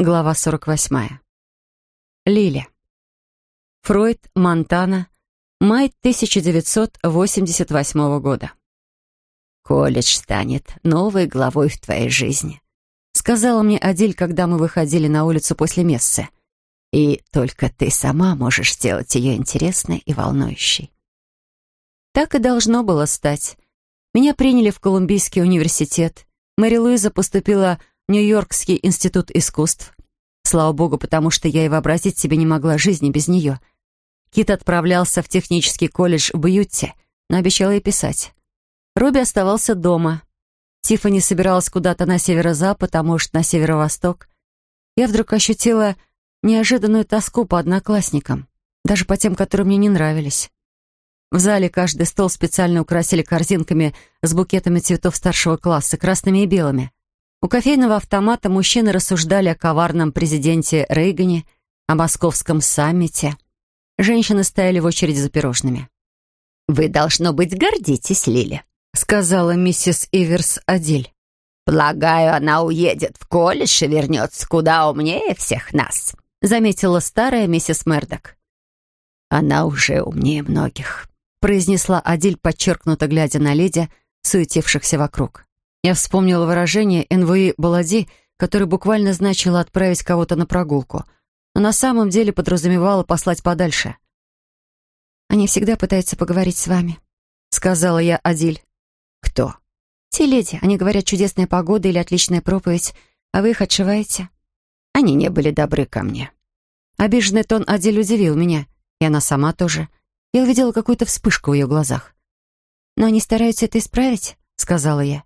Глава 48. Лиля. Фройд, Монтана. Май 1988 года. «Колледж станет новой главой в твоей жизни», сказала мне Адиль, когда мы выходили на улицу после мессы. «И только ты сама можешь сделать ее интересной и волнующей». Так и должно было стать. Меня приняли в Колумбийский университет. Мэри Луиза поступила в Нью-Йоркский институт искусств. Слава богу, потому что я и вообразить себе не могла жизни без нее. Кит отправлялся в технический колледж в Бьютте, но обещал ей писать. Робби оставался дома. Тиффани собиралась куда-то на северо-запад, а может, на северо-восток. Я вдруг ощутила неожиданную тоску по одноклассникам, даже по тем, которые мне не нравились. В зале каждый стол специально украсили корзинками с букетами цветов старшего класса, красными и белыми. У кофейного автомата мужчины рассуждали о коварном президенте Рейгане, о московском саммите. Женщины стояли в очереди за пирожными. «Вы, должно быть, гордитесь, Лили», — сказала миссис Иверс Адиль. «Полагаю, она уедет в колледж и вернется куда умнее всех нас», — заметила старая миссис Мердок. «Она уже умнее многих», — произнесла Адиль, подчеркнуто глядя на леди, суетившихся вокруг. Я вспомнила выражение Энвуи Балади, которое буквально значило отправить кого-то на прогулку, но на самом деле подразумевало послать подальше. «Они всегда пытаются поговорить с вами», — сказала я Адиль. «Кто?» «Те леди. Они говорят, чудесная погода или отличная проповедь, а вы их отшиваете». «Они не были добры ко мне». Обиженный тон Адиль удивил меня, и она сама тоже. Я увидела какую-то вспышку в ее глазах. «Но они стараются это исправить», — сказала я.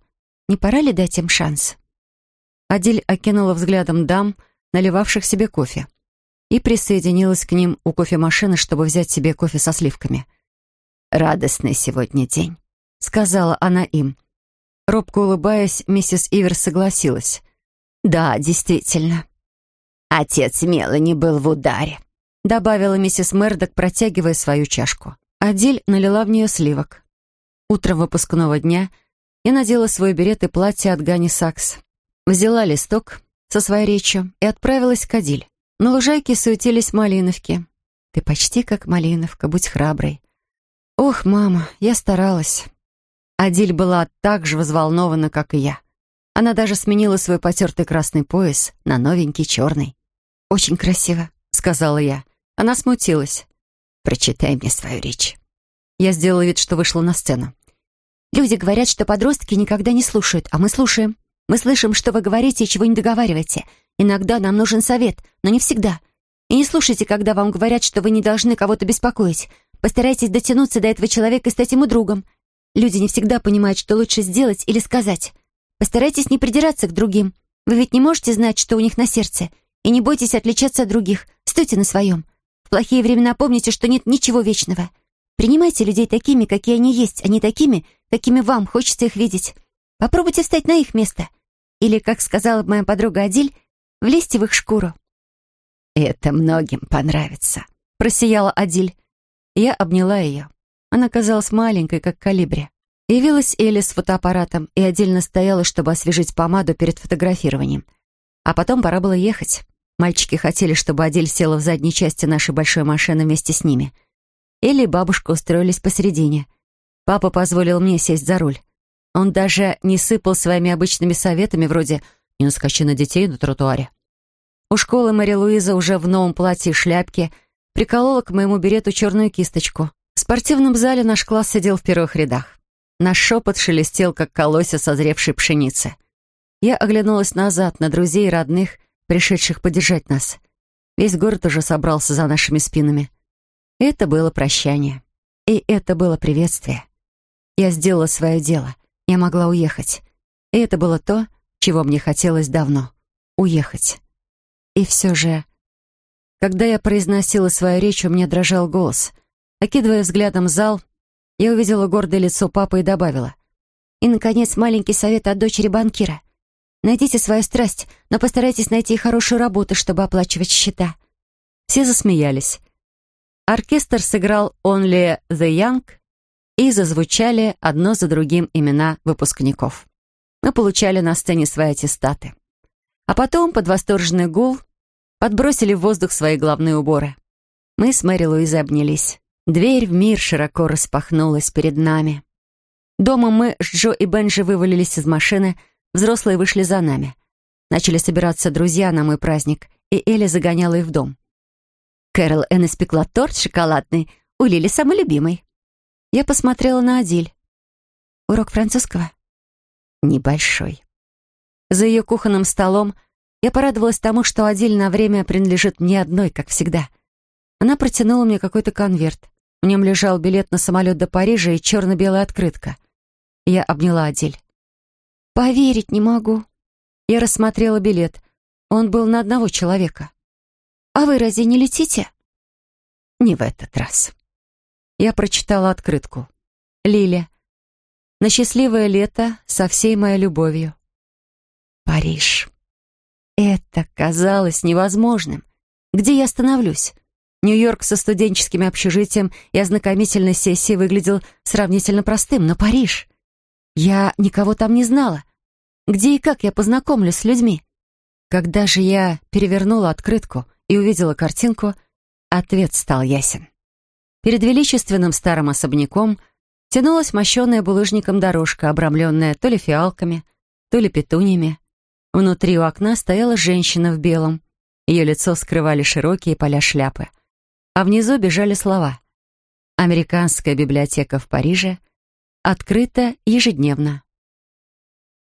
Не пора ли дать им шанс? Адиль окинула взглядом дам, наливавших себе кофе, и присоединилась к ним у кофемашины, чтобы взять себе кофе со сливками. «Радостный сегодня день», — сказала она им. Робко улыбаясь, миссис Ивер согласилась. «Да, действительно. Отец Мелани был в ударе», — добавила миссис Мердок, протягивая свою чашку. Адиль налила в нее сливок. Утром выпускного дня — я надела свой берет и платье от Гани Сакс. Взяла листок со своей речью и отправилась к Адиль. На лужайке суетились малиновки. «Ты почти как малиновка, будь храброй». «Ох, мама, я старалась». Адиль была так же взволнована, как и я. Она даже сменила свой потертый красный пояс на новенький черный. «Очень красиво», — сказала я. Она смутилась. «Прочитай мне свою речь». Я сделала вид, что вышла на сцену. Люди говорят, что подростки никогда не слушают, а мы слушаем. Мы слышим, что вы говорите и чего не договариваете. Иногда нам нужен совет, но не всегда. И не слушайте, когда вам говорят, что вы не должны кого-то беспокоить. Постарайтесь дотянуться до этого человека и стать ему другом. Люди не всегда понимают, что лучше сделать или сказать. Постарайтесь не придираться к другим. Вы ведь не можете знать, что у них на сердце. И не бойтесь отличаться от других. Стойте на своем. В плохие времена помните, что нет ничего вечного. Принимайте людей такими, какие они есть, а не такими, какими вам хочется их видеть. Попробуйте встать на их место. Или, как сказала моя подруга Адиль, влезьте в их шкуру. «Это многим понравится», — просияла Адиль. Я обняла ее. Она казалась маленькой, как калибри. Явилась Элли с фотоаппаратом и отдельно стояла, чтобы освежить помаду перед фотографированием. А потом пора было ехать. Мальчики хотели, чтобы Адиль села в задней части нашей большой машины вместе с ними — Элли и бабушка устроились посередине. Папа позволил мне сесть за руль. Он даже не сыпал своими обычными советами, вроде «не наскочи на детей на тротуаре». У школы Мэри Луиза уже в новом платье и шляпке приколола к моему берету черную кисточку. В спортивном зале наш класс сидел в первых рядах. Наш шепот шелестел, как колосья созревшей пшеницы. Я оглянулась назад, на друзей и родных, пришедших поддержать нас. Весь город уже собрался за нашими спинами. Это было прощание. И это было приветствие. Я сделала свое дело. Я могла уехать. И это было то, чего мне хотелось давно. Уехать. И все же... Когда я произносила свою речь, у меня дрожал голос. Окидывая взглядом зал, я увидела гордое лицо папы и добавила. И, наконец, маленький совет от дочери банкира. Найдите свою страсть, но постарайтесь найти хорошую работу, чтобы оплачивать счета. Все засмеялись. Оркестр сыграл «Only the Young» и зазвучали одно за другим имена выпускников. Мы получали на сцене свои аттестаты. А потом, под восторженный гул, подбросили в воздух свои главные уборы. Мы с Мэри Луизой обнялись. Дверь в мир широко распахнулась перед нами. Дома мы с Джо и Бенджи вывалились из машины, взрослые вышли за нами. Начали собираться друзья на мой праздник, и Элли загоняла их в дом. Кэрол Энн испекла торт шоколадный, у Лили самый любимый. Я посмотрела на Адиль. Урок французского? Небольшой. За ее кухонным столом я порадовалась тому, что Адиль на время принадлежит мне одной, как всегда. Она протянула мне какой-то конверт. В нем лежал билет на самолет до Парижа и черно-белая открытка. Я обняла Адиль. «Поверить не могу». Я рассмотрела билет. Он был на одного человека. «А вы разве не летите?» «Не в этот раз». Я прочитала открытку. «Лиля. На счастливое лето со всей моей любовью. Париж. Это казалось невозможным. Где я остановлюсь? Нью-Йорк со студенческим общежитием и ознакомительной сессией выглядел сравнительно простым, но Париж... Я никого там не знала. Где и как я познакомлюсь с людьми? Когда же я перевернула открытку и увидела картинку, ответ стал ясен. Перед величественным старым особняком тянулась мощенная булыжником дорожка, обрамленная то ли фиалками, то ли петуньями. Внутри у окна стояла женщина в белом. Ее лицо скрывали широкие поля шляпы. А внизу бежали слова. «Американская библиотека в Париже открыта ежедневно».